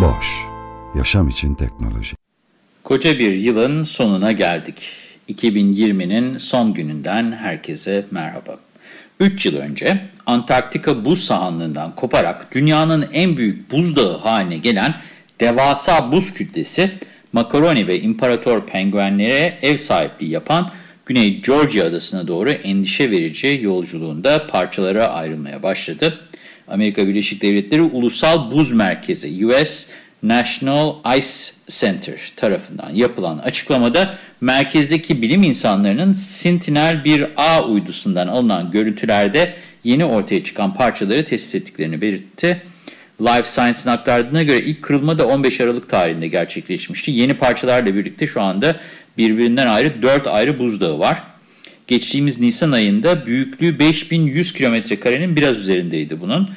Boş, yaşam için teknoloji. Koca bir yılın sonuna geldik. 2020'nin son gününden herkese merhaba. 3 yıl önce Antarktika buz sahanlığından koparak dünyanın en büyük buzdağı haline gelen devasa buz kütlesi makaroni ve imparator penguenlere ev sahipliği yapan Güney Georgia adasına doğru endişe verici yolculuğunda parçalara ayrılmaya başladı. Amerika Birleşik Devletleri Ulusal Buz Merkezi US National Ice Center tarafından yapılan açıklamada merkezdeki bilim insanlarının Sentinel-1A uydusundan alınan görüntülerde yeni ortaya çıkan parçaları tespit ettiklerini belirtti. Life Science'ın aktardığına göre ilk kırılma da 15 Aralık tarihinde gerçekleşmişti. Yeni parçalarla birlikte şu anda birbirinden ayrı 4 ayrı buzdağı var. Geçtiğimiz Nisan ayında büyüklüğü 5100 kilometre karenin biraz üzerindeydi bunun.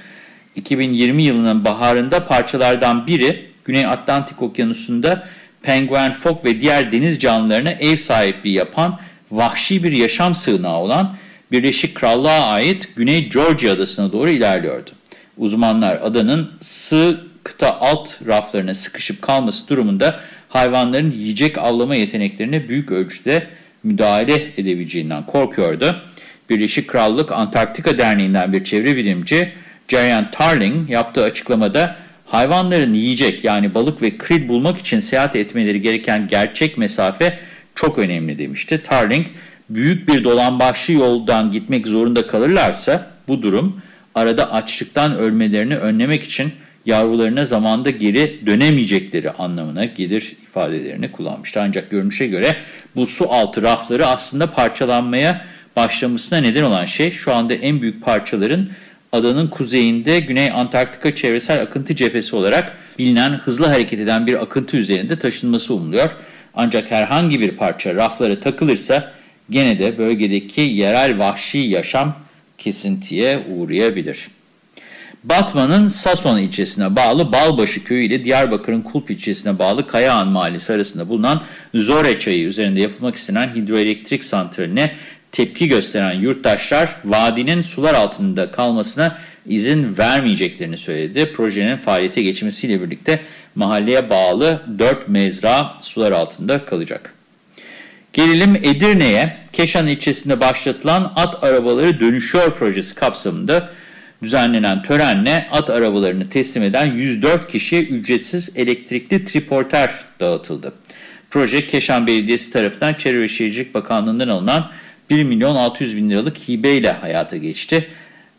2020 yılının baharında parçalardan biri Güney Atlantik Okyanusu'nda penguen, fok ve diğer deniz canlılarına ev sahipliği yapan vahşi bir yaşam sığınağı olan Birleşik Krallığa ait Güney Georgia adasına doğru ilerliyordu. Uzmanlar adanın sığ kıta alt raflarına sıkışıp kalması durumunda hayvanların yiyecek avlama yeteneklerine büyük ölçüde müdahale edebileceğinden korkuyordu. Birleşik Krallık Antarktika Derneği'nden bir çevre bilimci Jarian Tarling yaptığı açıklamada hayvanların yiyecek yani balık ve kril bulmak için seyahat etmeleri gereken gerçek mesafe çok önemli demişti. Tarling büyük bir dolambaçlı yoldan gitmek zorunda kalırlarsa bu durum arada açlıktan ölmelerini önlemek için yavrularına zamanda geri dönemeyecekleri anlamına gelir ifadelerini kullanmıştı. Ancak görünüşe göre bu su altı rafları aslında parçalanmaya başlamasına neden olan şey şu anda en büyük parçaların adanın kuzeyinde Güney Antarktika çevresel akıntı cephesi olarak bilinen hızlı hareket eden bir akıntı üzerinde taşınması umuluyor. Ancak herhangi bir parça raflara takılırsa gene de bölgedeki yerel vahşi yaşam kesintiye uğrayabilir. Batman'ın Sason ilçesine bağlı Balbaşı köyü ile Diyarbakır'ın Kulp ilçesine bağlı Kayağan mahallesi arasında bulunan Zore çayı üzerinde yapılmak istenen hidroelektrik santraline tepki gösteren yurttaşlar vadinin sular altında kalmasına izin vermeyeceklerini söyledi. Projenin faaliyete geçmesiyle birlikte mahalleye bağlı 4 mezra sular altında kalacak. Gelelim Edirne'ye. Keşan ilçesinde başlatılan at arabaları dönüşüyor projesi kapsamında düzenlenen törenle at arabalarını teslim eden 104 kişiye ücretsiz elektrikli triporter dağıtıldı. Proje Keşan Belediyesi tarafından Çevre ve Şehircilik Bakanlığı'ndan alınan 1 milyon 600 bin liralık hibeyle hayata geçti.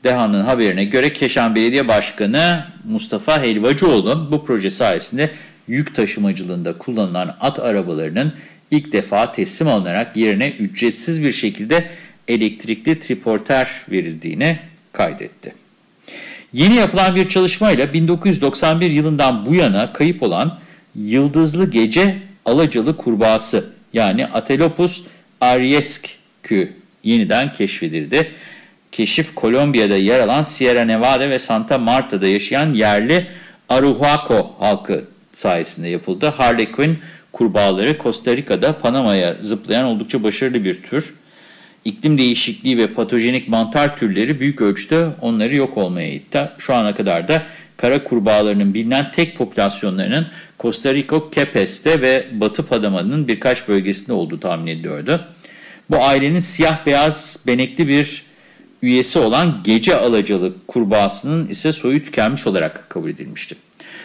Deha'nın haberine göre Keşan Belediye Başkanı Mustafa Helvacıoğlu bu proje sayesinde yük taşımacılığında kullanılan at arabalarının ilk defa teslim alınarak yerine ücretsiz bir şekilde elektrikli triporter verildiğini kaydetti. Yeni yapılan bir çalışmayla 1991 yılından bu yana kayıp olan yıldızlı gece alacalı kurbağası yani Atelopus arieskü yeniden keşfedildi. Keşif Kolombiya'da yer alan Sierra Nevada ve Santa Marta'da yaşayan yerli Aruhuaco halkı sayesinde yapıldı. Harlequin kurbağaları Costa Rica'da Panama'ya zıplayan oldukça başarılı bir tür. İklim değişikliği ve patojenik mantar türleri büyük ölçüde onları yok olmaya itti. Şu ana kadar da kara kurbağalarının bilinen tek popülasyonlarının Costa Rica, Kepes'te ve Batı Panama'nın birkaç bölgesinde olduğu tahmin ediliyordu. Bu ailenin siyah-beyaz benekli bir üyesi olan gece alacalı kurbağasının ise soyu tükenmiş olarak kabul edilmişti.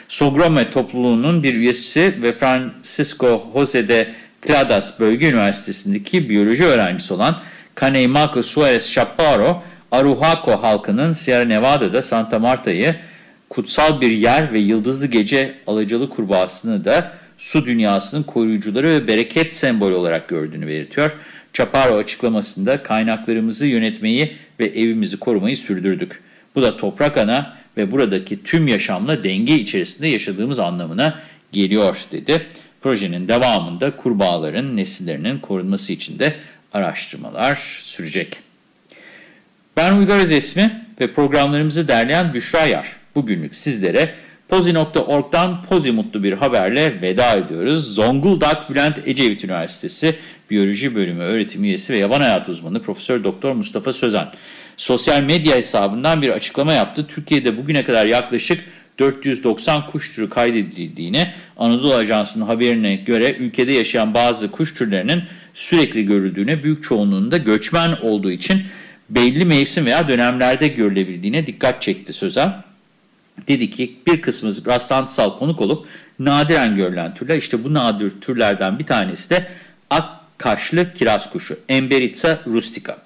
Sogrome topluluğunun bir üyesi ve Francisco Jose de Cladas Bölge Üniversitesi'ndeki biyoloji öğrencisi olan Caneymaco Suarez Chaparro, Aruhaco halkının Sierra Nevada'da Santa Marta'yı kutsal bir yer ve yıldızlı gece alacalı kurbağasını da su dünyasının koruyucuları ve bereket sembolü olarak gördüğünü belirtiyor. Chaparro açıklamasında kaynaklarımızı yönetmeyi ve evimizi korumayı sürdürdük. Bu da toprak ana ve buradaki tüm yaşamla denge içerisinde yaşadığımız anlamına geliyor dedi. Projenin devamında kurbağaların nesillerinin korunması için de araştırmalar sürecek. Ben Uygar Özesmi ve programlarımızı derleyen Büşra Yar. Bugünlük sizlere Pozi.org'dan Pozi Mutlu bir haberle veda ediyoruz. Zonguldak Bülent Ecevit Üniversitesi Biyoloji Bölümü öğretim üyesi ve yaban hayatı uzmanı Profesör Doktor Mustafa Sözen sosyal medya hesabından bir açıklama yaptı. Türkiye'de bugüne kadar yaklaşık 490 kuş türü kaydedildiğini, Anadolu Ajansı'nın haberine göre ülkede yaşayan bazı kuş türlerinin sürekli görüldüğüne, büyük çoğunluğunda göçmen olduğu için belli mevsim veya dönemlerde görülebildiğine dikkat çekti Sözen. Dedi ki bir kısmı rastlantısal konuk olup nadiren görülen türler. İşte bu nadir türlerden bir tanesi de akkaşlı kiraz kuşu Emberiza rustica.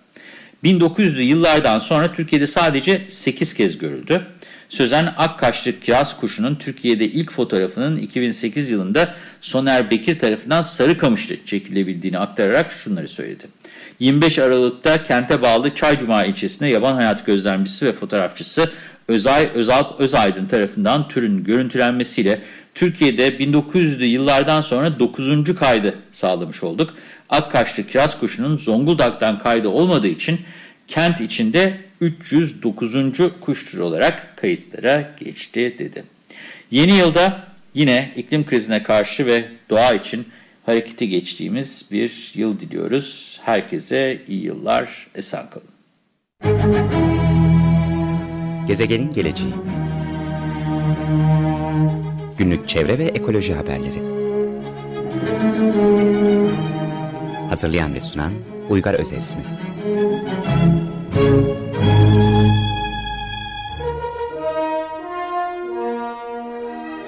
1900'lü yıllardan sonra Türkiye'de sadece 8 kez görüldü. Sözen Akkaşlı kiraz kuşunun Türkiye'de ilk fotoğrafının 2008 yılında Soner Bekir tarafından Sarıkamış'ta çekilebildiğini aktararak şunları söyledi. 25 Aralık'ta kente bağlı Çaycuma ilçesinde yaban hayat gözlemcisi ve fotoğrafçısı Özay Özalp Özaydın tarafından türün görüntülenmesiyle Türkiye'de 1900'lü yıllardan sonra 9. kaydı sağlamış olduk. Akkaşlı kiraz kuşunun Zonguldak'tan kaydı olmadığı için kent içinde 309. kuş türü olarak kayıtlara geçti dedi. Yeni yılda yine iklim krizine karşı ve doğa için harekete geçtiğimiz bir yıl diliyoruz. Herkese iyi yıllar, esen kalın. Gezegenin geleceği Günlük çevre ve ekoloji haberleri Hazırlayan ve sunan Uygar Özesmi